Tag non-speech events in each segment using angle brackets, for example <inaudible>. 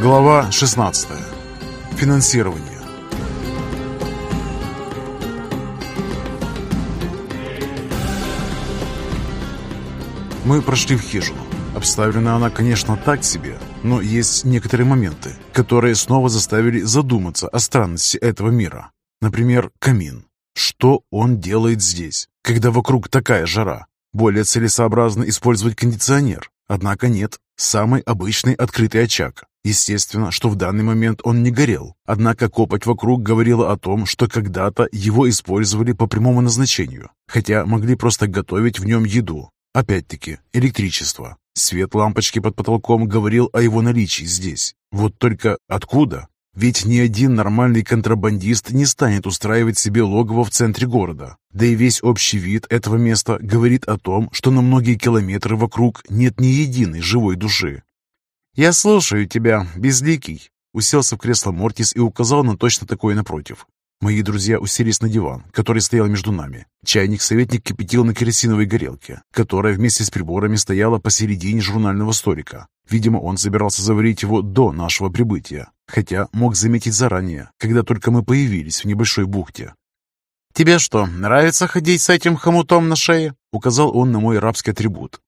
Глава 16. Финансирование. Мы прошли в хижину. Обставлена она, конечно, так себе, но есть некоторые моменты, которые снова заставили задуматься о странности этого мира. Например, камин. Что он делает здесь, когда вокруг такая жара? Более целесообразно использовать кондиционер. Однако нет, самый обычный открытый очаг. Естественно, что в данный момент он не горел, однако копоть вокруг говорила о том, что когда-то его использовали по прямому назначению, хотя могли просто готовить в нем еду. Опять-таки, электричество. Свет лампочки под потолком говорил о его наличии здесь. Вот только откуда? Ведь ни один нормальный контрабандист не станет устраивать себе логово в центре города. Да и весь общий вид этого места говорит о том, что на многие километры вокруг нет ни единой живой души. «Я слушаю тебя, Безликий», — уселся в кресло Мортис и указал на точно такое напротив. Мои друзья уселись на диван, который стоял между нами. Чайник советник кипятил на керосиновой горелке, которая вместе с приборами стояла посередине журнального столика. Видимо, он собирался заварить его до нашего прибытия, хотя мог заметить заранее, когда только мы появились в небольшой бухте. «Тебе что, нравится ходить с этим хомутом на шее?» — указал он на мой рабский атрибут.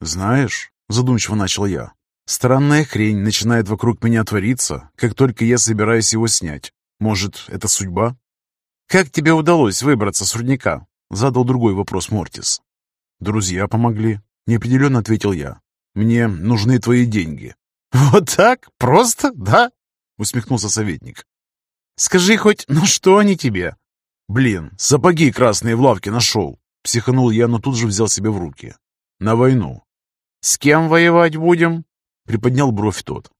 «Знаешь», — задумчиво начал я, Странная хрень начинает вокруг меня твориться, как только я собираюсь его снять. Может, это судьба? «Как тебе удалось выбраться с рудника?» — задал другой вопрос Мортис. «Друзья помогли», — неопределенно ответил я. «Мне нужны твои деньги». <laughs> «Вот так? Просто, да?» — усмехнулся советник. «Скажи хоть, на что они тебе?» «Блин, сапоги красные в лавке нашел!» Психанул я, но тут же взял себя в руки. «На войну». «С кем воевать будем?» Приподнял бровь тот.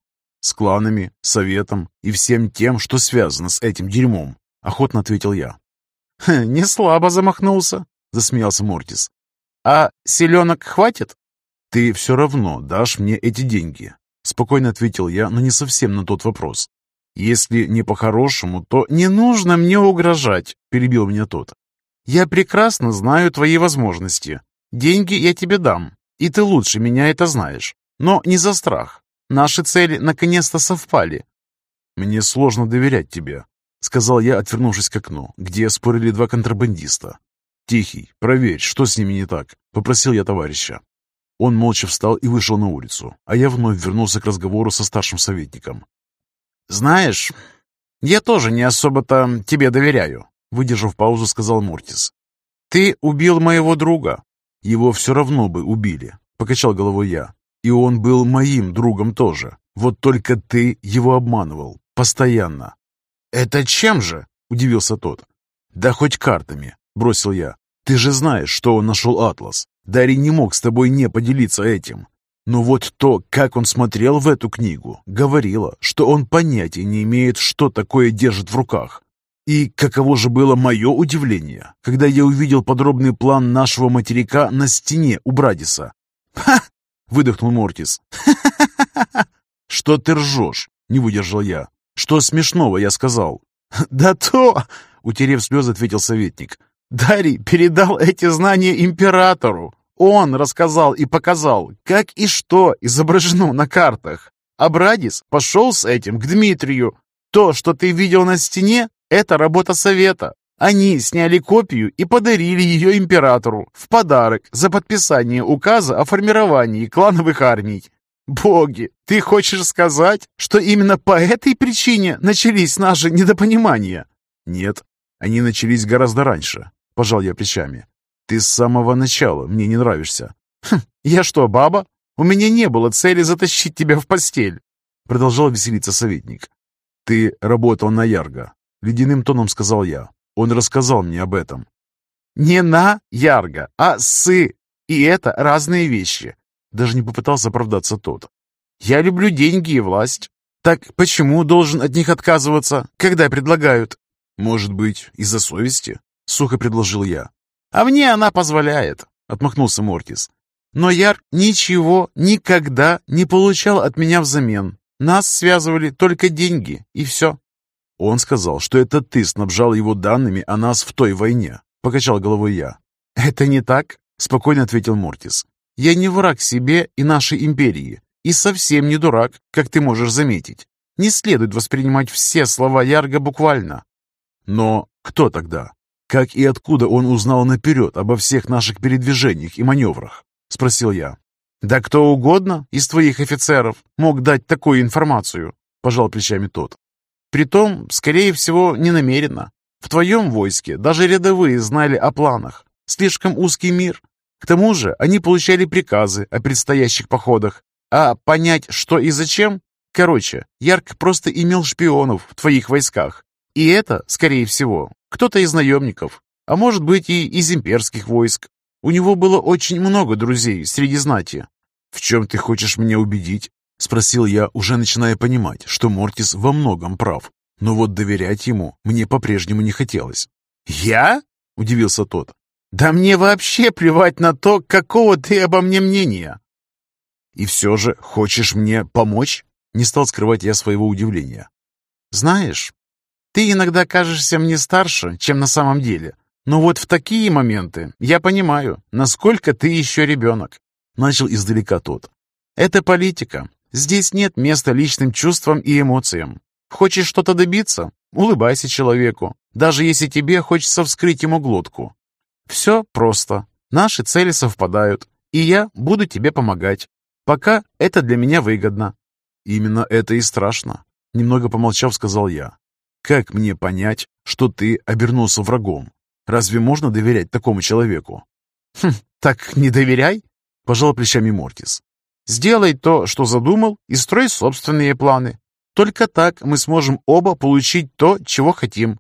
«С кланами, советом и всем тем, что связано с этим дерьмом», — охотно ответил я. «Не слабо замахнулся», — засмеялся Мортис. «А селенок хватит?» «Ты все равно дашь мне эти деньги», — спокойно ответил я, но не совсем на тот вопрос. «Если не по-хорошему, то не нужно мне угрожать», — перебил меня тот. «Я прекрасно знаю твои возможности. Деньги я тебе дам, и ты лучше меня это знаешь. Но не за страх. Наши цели наконец-то совпали. «Мне сложно доверять тебе», — сказал я, отвернувшись к окну, где спорили два контрабандиста. «Тихий, проверь, что с ними не так», — попросил я товарища. Он молча встал и вышел на улицу, а я вновь вернулся к разговору со старшим советником. «Знаешь, я тоже не особо-то тебе доверяю», — выдержав паузу, сказал Мортис. «Ты убил моего друга». «Его все равно бы убили», — покачал головой я. И он был моим другом тоже. Вот только ты его обманывал. Постоянно. «Это чем же?» – удивился тот. «Да хоть картами», – бросил я. «Ты же знаешь, что он нашел атлас. Дарий не мог с тобой не поделиться этим. Но вот то, как он смотрел в эту книгу, говорило, что он понятия не имеет, что такое держит в руках. И каково же было мое удивление, когда я увидел подробный план нашего материка на стене у Брадиса. «Ха! — выдохнул Мортис. «Что ты ржешь?» — не выдержал я. «Что смешного я сказал?» «Да то!» — утерев слезы, ответил советник. «Дарий передал эти знания императору. Он рассказал и показал, как и что изображено на картах. Абрадис пошел с этим к Дмитрию. То, что ты видел на стене, это работа совета. Они сняли копию и подарили ее императору в подарок за подписание указа о формировании клановых армий. Боги, ты хочешь сказать, что именно по этой причине начались наши недопонимания? Нет, они начались гораздо раньше, пожал я плечами. Ты с самого начала мне не нравишься. Хм, я что, баба? У меня не было цели затащить тебя в постель. Продолжал веселиться советник. Ты работал на Ярго, ледяным тоном сказал я. Он рассказал мне об этом. Не на Ярго, а с. И это разные вещи. Даже не попытался оправдаться тот. Я люблю деньги и власть. Так почему должен от них отказываться, когда предлагают? Может быть, из-за совести? Сухо предложил я. А мне она позволяет, отмахнулся Мортис. Но Яр ничего никогда не получал от меня взамен. Нас связывали только деньги, и все. «Он сказал, что это ты снабжал его данными о нас в той войне», — покачал головой я. «Это не так?» — спокойно ответил Мортис. «Я не враг себе и нашей империи, и совсем не дурак, как ты можешь заметить. Не следует воспринимать все слова Ярга буквально. Но кто тогда? Как и откуда он узнал наперед обо всех наших передвижениях и маневрах? Спросил я. Да кто угодно из твоих офицеров мог дать такую информацию, пожал плечами тот. Притом, скорее всего, не намеренно. В твоем войске даже рядовые знали о планах. Слишком узкий мир. К тому же они получали приказы о предстоящих походах. А понять, что и зачем? Короче, Ярк просто имел шпионов в твоих войсках. И это, скорее всего, кто-то из наемников, а может быть и из имперских войск. У него было очень много друзей среди знати. «В чем ты хочешь меня убедить?» — спросил я, уже начиная понимать, что Мортис во многом прав. Но вот доверять ему мне по-прежнему не хотелось. «Я?» — удивился тот. «Да мне вообще плевать на то, какого ты обо мне мнения!» «И все же хочешь мне помочь?» Не стал скрывать я своего удивления. «Знаешь, ты иногда кажешься мне старше, чем на самом деле. Но вот в такие моменты я понимаю, насколько ты еще ребенок. Начал издалека тот. Это политика. Здесь нет места личным чувствам и эмоциям. Хочешь что-то добиться? Улыбайся человеку, даже если тебе хочется вскрыть ему глотку. Все просто. Наши цели совпадают, и я буду тебе помогать. Пока это для меня выгодно. Именно это и страшно. Немного помолчав, сказал я. Как мне понять, что ты обернулся врагом? Разве можно доверять такому человеку? Хм, так не доверяй, пожал плечами Мортис. Сделай то, что задумал, и строй собственные планы. Только так мы сможем оба получить то, чего хотим.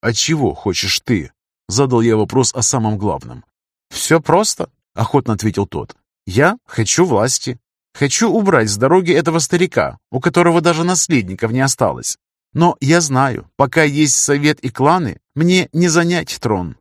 А чего хочешь ты? Задал я вопрос о самом главном. Все просто, охотно ответил тот. Я хочу власти. Хочу убрать с дороги этого старика, у которого даже наследников не осталось. Но я знаю, пока есть совет и кланы, мне не занять трон».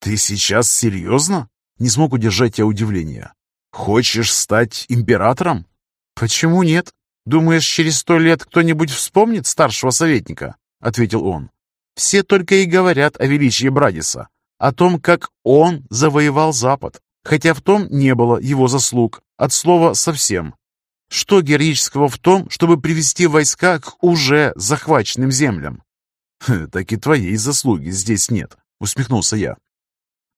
«Ты сейчас серьезно?» Не смог удержать я удивления. «Хочешь стать императором?» «Почему нет? Думаешь, через сто лет кто-нибудь вспомнит старшего советника?» Ответил он. «Все только и говорят о величии Брадиса, о том, как он завоевал Запад, хотя в том не было его заслуг, от слова «совсем». Что героического в том, чтобы привести войска к уже захваченным землям? «Так и твоей заслуги здесь нет», — усмехнулся я.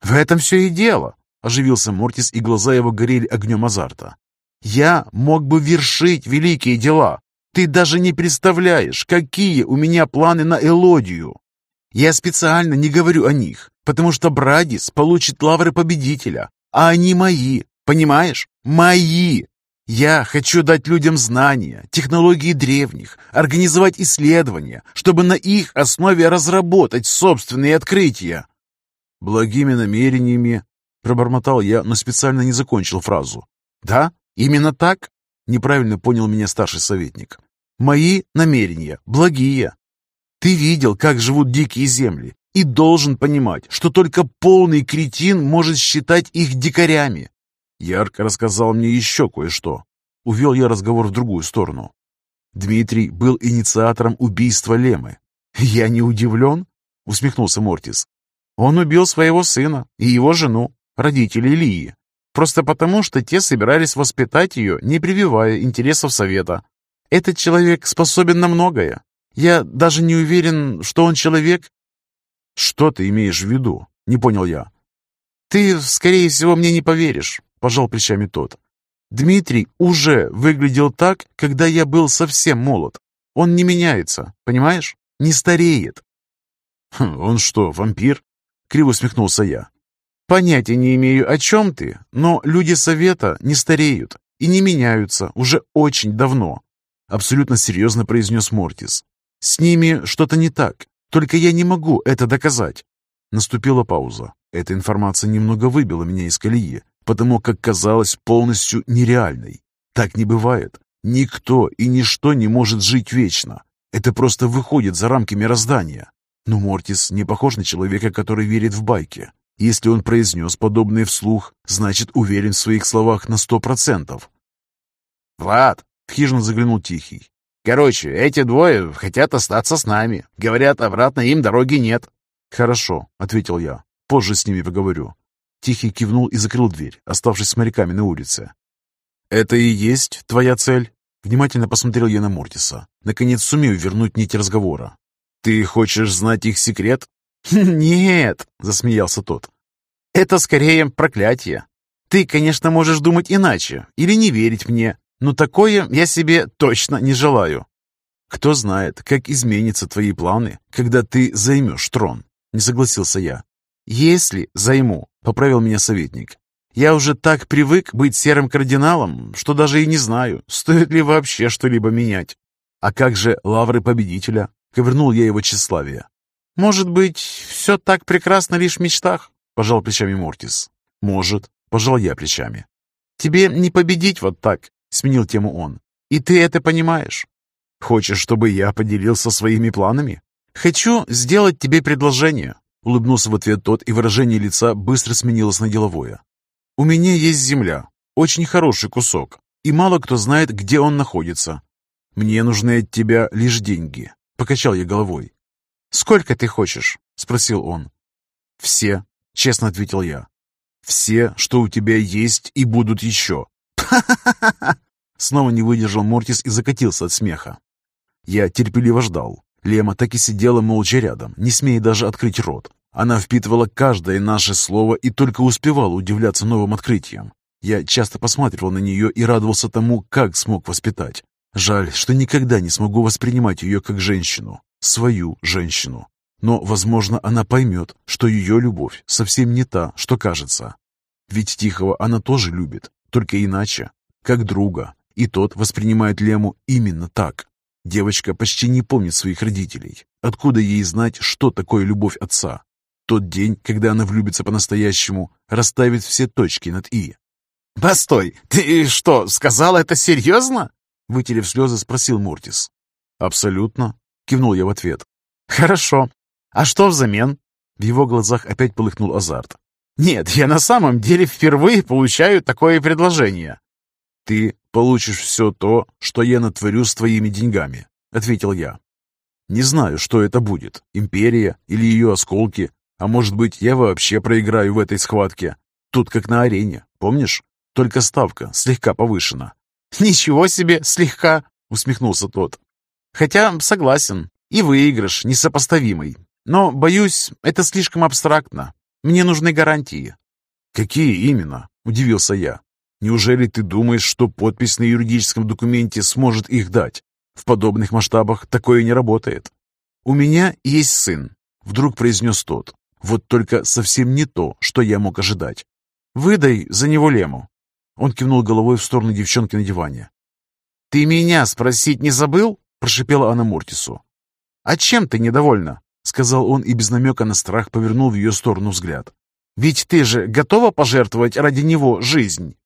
«В этом все и дело», — оживился Мортис, и глаза его горели огнем азарта. «Я мог бы вершить великие дела. Ты даже не представляешь, какие у меня планы на Элодию. Я специально не говорю о них, потому что Брадис получит лавры победителя, а они мои, понимаешь? Мои!» Я хочу дать людям знания, технологии древних, организовать исследования, чтобы на их основе разработать собственные открытия. Благими намерениями, пробормотал я, но специально не закончил фразу. Да, именно так, неправильно понял меня старший советник. Мои намерения благие. Ты видел, как живут дикие земли, и должен понимать, что только полный кретин может считать их дикарями. Ярко рассказал мне еще кое-что. Увел я разговор в другую сторону. Дмитрий был инициатором убийства Лемы. «Я не удивлен?» — усмехнулся Мортис. «Он убил своего сына и его жену, родителей Лии, просто потому, что те собирались воспитать ее, не прививая интересов совета. Этот человек способен на многое. Я даже не уверен, что он человек». «Что ты имеешь в виду?» — не понял я. «Ты, скорее всего, мне не поверишь пожал плечами тот. Дмитрий уже выглядел так, когда я был совсем молод. Он не меняется, понимаешь? Не стареет. Хм, «Он что, вампир?» — криво усмехнулся я. «Понятия не имею, о чем ты, но люди Совета не стареют и не меняются уже очень давно», — абсолютно серьезно произнес Мортис. «С ними что-то не так, только я не могу это доказать». Наступила пауза. Эта информация немного выбила меня из колеи, потому как казалась полностью нереальной. Так не бывает. Никто и ничто не может жить вечно. Это просто выходит за рамки мироздания. Но Мортис не похож на человека, который верит в байки. Если он произнес подобное вслух, значит уверен в своих словах на сто процентов. «Влад!» — в хижину заглянул Тихий. «Короче, эти двое хотят остаться с нами. Говорят, обратно им дороги нет». «Хорошо», — ответил я. «Позже с ними поговорю. Тихий кивнул и закрыл дверь, оставшись с моряками на улице. Это и есть твоя цель?» Внимательно посмотрел я на Мортиса. Наконец сумею вернуть нить разговора. «Ты хочешь знать их секрет?» <laughs> «Нет», — засмеялся тот. «Это скорее проклятие. Ты, конечно, можешь думать иначе или не верить мне, но такое я себе точно не желаю». «Кто знает, как изменятся твои планы, когда ты займешь трон?» — не согласился я. «Если займу», — поправил меня советник. «Я уже так привык быть серым кардиналом, что даже и не знаю, стоит ли вообще что-либо менять». «А как же лавры победителя?» — ковырнул я его тщеславие. «Может быть, все так прекрасно лишь в мечтах?» — пожал плечами Мортис. «Может», — пожал я плечами. «Тебе не победить вот так», — сменил тему он. «И ты это понимаешь?» «Хочешь, чтобы я поделился своими планами?» «Хочу сделать тебе предложение», Улыбнулся в ответ тот, и выражение лица быстро сменилось на деловое. «У меня есть земля, очень хороший кусок, и мало кто знает, где он находится. Мне нужны от тебя лишь деньги», — покачал я головой. «Сколько ты хочешь?» — спросил он. «Все», — честно ответил я. «Все, что у тебя есть и будут еще». <laughs> Снова не выдержал Мортис и закатился от смеха. Я терпеливо ждал. Лема так и сидела молча рядом, не смея даже открыть рот. Она впитывала каждое наше слово и только успевала удивляться новым открытиям. Я часто посматривал на нее и радовался тому, как смог воспитать. Жаль, что никогда не смогу воспринимать ее как женщину, свою женщину. Но, возможно, она поймет, что ее любовь совсем не та, что кажется. Ведь Тихого она тоже любит, только иначе, как друга, и тот воспринимает Лему именно так. Девочка почти не помнит своих родителей. Откуда ей знать, что такое любовь отца? Тот день, когда она влюбится по-настоящему, расставит все точки над «и». «Постой, ты что, сказал это серьезно?» Вытерев слезы, спросил Муртис. «Абсолютно», — кивнул я в ответ. «Хорошо. А что взамен?» В его глазах опять полыхнул азарт. «Нет, я на самом деле впервые получаю такое предложение. «Ты получишь все то, что я натворю с твоими деньгами», — ответил я. «Не знаю, что это будет, империя или ее осколки, а может быть, я вообще проиграю в этой схватке. Тут как на арене, помнишь? Только ставка слегка повышена». «Ничего себе, слегка!» — усмехнулся тот. «Хотя, согласен, и выигрыш несопоставимый. Но, боюсь, это слишком абстрактно. Мне нужны гарантии». «Какие именно?» — удивился я. Неужели ты думаешь, что подпись на юридическом документе сможет их дать? В подобных масштабах такое не работает. «У меня есть сын», — вдруг произнес тот. Вот только совсем не то, что я мог ожидать. «Выдай за него лему». Он кивнул головой в сторону девчонки на диване. «Ты меня спросить не забыл?» — прошипела она Мортису. «А чем ты недовольна?» — сказал он и без намека на страх повернул в ее сторону взгляд. «Ведь ты же готова пожертвовать ради него жизнь?»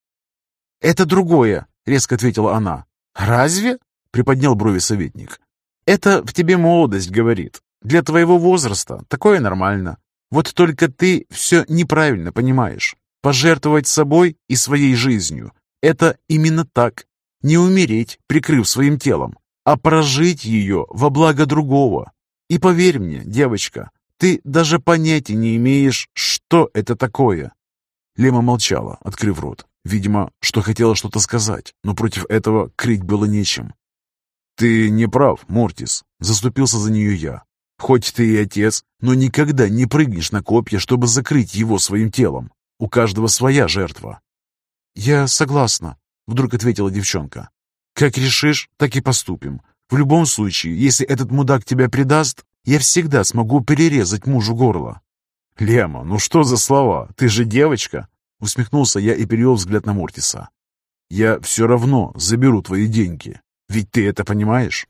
«Это другое», — резко ответила она. «Разве?» — приподнял брови советник. «Это в тебе молодость, — говорит. Для твоего возраста такое нормально. Вот только ты все неправильно понимаешь. Пожертвовать собой и своей жизнью — это именно так. Не умереть, прикрыв своим телом, а прожить ее во благо другого. И поверь мне, девочка, ты даже понятия не имеешь, что это такое». Лема молчала, открыв рот. Видимо, что хотела что-то сказать, но против этого крыть было нечем. «Ты не прав, Мортис», — заступился за нее я. «Хоть ты и отец, но никогда не прыгнешь на копья, чтобы закрыть его своим телом. У каждого своя жертва». «Я согласна», — вдруг ответила девчонка. «Как решишь, так и поступим. В любом случае, если этот мудак тебя предаст, я всегда смогу перерезать мужу горло». «Лема, ну что за слова? Ты же девочка!» Усмехнулся я и перевел взгляд на Мортиса. «Я все равно заберу твои деньги. Ведь ты это понимаешь?»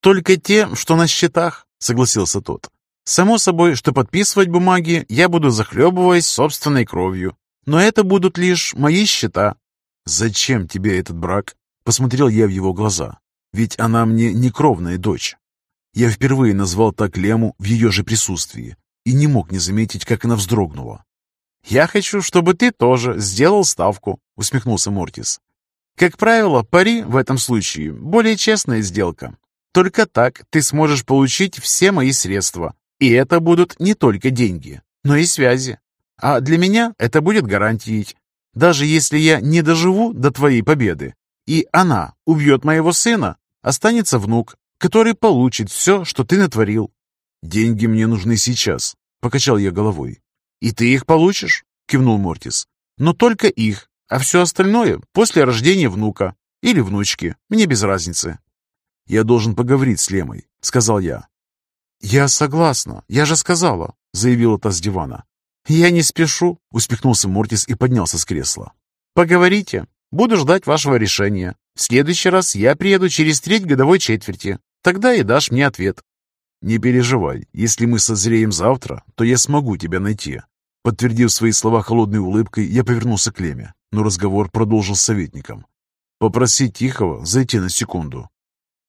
«Только те, что на счетах», — согласился тот. «Само собой, что подписывать бумаги я буду захлебываясь собственной кровью. Но это будут лишь мои счета». «Зачем тебе этот брак?» — посмотрел я в его глаза. «Ведь она мне не кровная дочь». Я впервые назвал так Лему в ее же присутствии и не мог не заметить, как она вздрогнула. «Я хочу, чтобы ты тоже сделал ставку», — усмехнулся Мортис. «Как правило, пари в этом случае более честная сделка. Только так ты сможешь получить все мои средства, и это будут не только деньги, но и связи. А для меня это будет гарантией. Даже если я не доживу до твоей победы, и она убьет моего сына, останется внук, который получит все, что ты натворил. Деньги мне нужны сейчас, покачал я головой. И ты их получишь, кивнул Мортис. Но только их, а все остальное после рождения внука или внучки, мне без разницы. Я должен поговорить с Лемой, сказал я. Я согласна, я же сказала, заявила та с дивана. «Я не спешу», — усмехнулся Мортис и поднялся с кресла. «Поговорите. Буду ждать вашего решения. В следующий раз я приеду через треть годовой четверти. Тогда и дашь мне ответ». «Не переживай. Если мы созреем завтра, то я смогу тебя найти». Подтвердив свои слова холодной улыбкой, я повернулся к Леме, но разговор продолжил с советником. «Попроси Тихого зайти на секунду».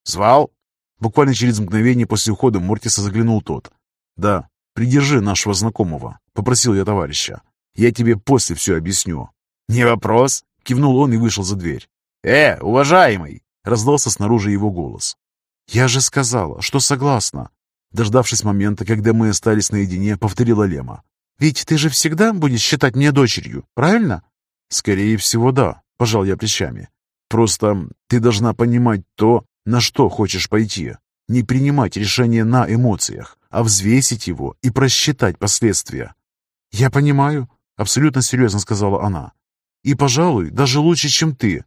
«Звал?» Буквально через мгновение после ухода Мортиса заглянул тот. «Да, придержи нашего знакомого», — попросил я товарища. «Я тебе после все объясню». «Не вопрос», — кивнул он и вышел за дверь. «Э, уважаемый!» — раздался снаружи его голос. «Я же сказала, что согласна». Дождавшись момента, когда мы остались наедине, повторила Лема. «Ведь ты же всегда будешь считать меня дочерью, правильно?» «Скорее всего, да», — пожал я плечами. «Просто ты должна понимать то, на что хочешь пойти. Не принимать решение на эмоциях, а взвесить его и просчитать последствия. «Я понимаю», — абсолютно серьезно сказала она. «И, пожалуй, даже лучше, чем ты.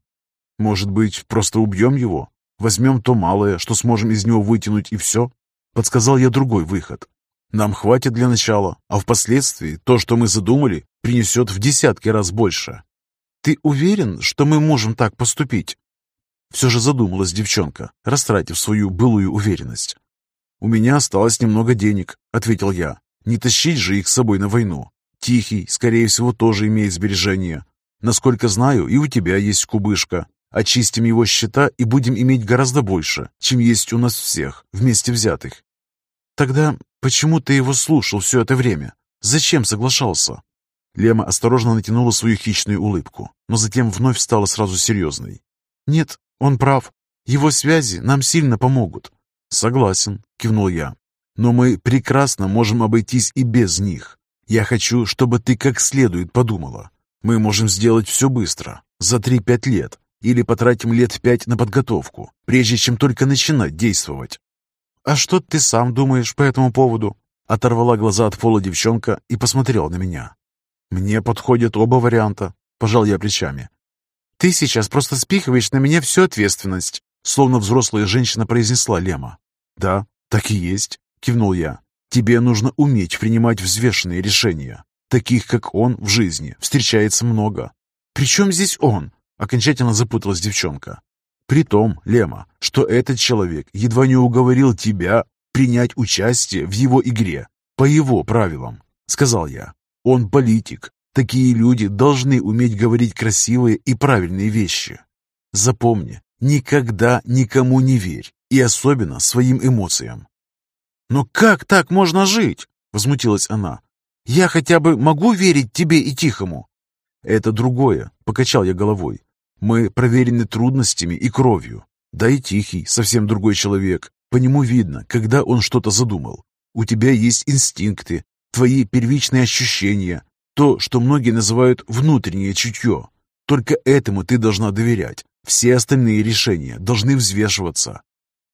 Может быть, просто убьем его? Возьмем то малое, что сможем из него вытянуть, и все?» Подсказал я другой выход. Нам хватит для начала, а впоследствии то, что мы задумали, принесет в десятки раз больше. Ты уверен, что мы можем так поступить? Все же задумалась девчонка, растратив свою былую уверенность. «У меня осталось немного денег», — ответил я. «Не тащить же их с собой на войну. Тихий, скорее всего, тоже имеет сбережения. Насколько знаю, и у тебя есть кубышка. Очистим его счета и будем иметь гораздо больше, чем есть у нас всех, вместе взятых». «Тогда почему ты его слушал все это время? Зачем соглашался?» Лема осторожно натянула свою хищную улыбку, но затем вновь стала сразу серьезной. «Нет, он прав. Его связи нам сильно помогут. Согласен, кивнул я. Но мы прекрасно можем обойтись и без них. Я хочу, чтобы ты как следует подумала. Мы можем сделать все быстро, за 3-5 лет, или потратим лет пять на подготовку, прежде чем только начинать действовать. «А что ты сам думаешь по этому поводу?» Оторвала глаза от пола девчонка и посмотрела на меня. «Мне подходят оба варианта», — пожал я плечами. «Ты сейчас просто спихиваешь на меня всю ответственность», словно взрослая женщина произнесла Лема. «Да, так и есть», — кивнул я. «Тебе нужно уметь принимать взвешенные решения. Таких, как он, в жизни встречается много». «При чем здесь он?» — окончательно запуталась девчонка. «При том, Лема, что этот человек едва не уговорил тебя принять участие в его игре, по его правилам», — сказал я. «Он политик, Такие люди должны уметь говорить красивые и правильные вещи. Запомни, никогда никому не верь, и особенно своим эмоциям. «Но как так можно жить?» — возмутилась она. «Я хотя бы могу верить тебе и Тихому?» «Это другое», — покачал я головой. «Мы проверены трудностями и кровью. Да и Тихий совсем другой человек. По нему видно, когда он что-то задумал. У тебя есть инстинкты, твои первичные ощущения, то, что многие называют внутреннее чутье. Только этому ты должна доверять. Все остальные решения должны взвешиваться.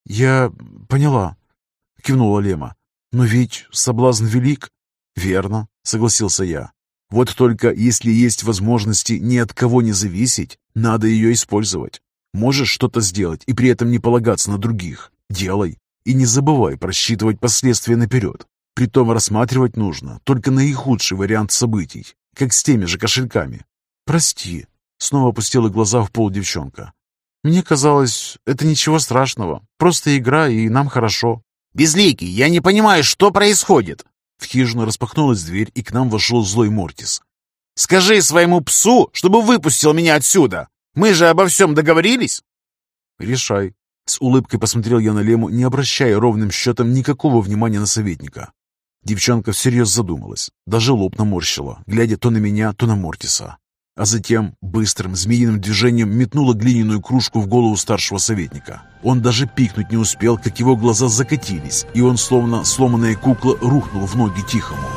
«Я поняла», — кивнула Лема. «Но ведь соблазн велик». «Верно», — согласился я. «Вот только если есть возможности ни от кого не зависеть, надо ее использовать. Можешь что-то сделать и при этом не полагаться на других. Делай. И не забывай просчитывать последствия наперед. Притом рассматривать нужно только наихудший вариант событий, как с теми же кошельками. «Прости», — снова опустила глаза в пол девчонка. «Мне казалось, это ничего страшного, просто игра, и нам хорошо». «Безликий, я не понимаю, что происходит!» В хижину распахнулась дверь, и к нам вошел злой Мортис. «Скажи своему псу, чтобы выпустил меня отсюда! Мы же обо всем договорились!» «Решай», — с улыбкой посмотрел я на Лему, не обращая ровным счетом никакого внимания на советника. Девчонка всерьез задумалась, даже лоб наморщила, глядя то на меня, то на Мортиса. А затем быстрым змеиным движением метнула глиняную кружку в голову старшего советника. Он даже пикнуть не успел, как его глаза закатились, и он, словно сломанная кукла, рухнул в ноги Тихому.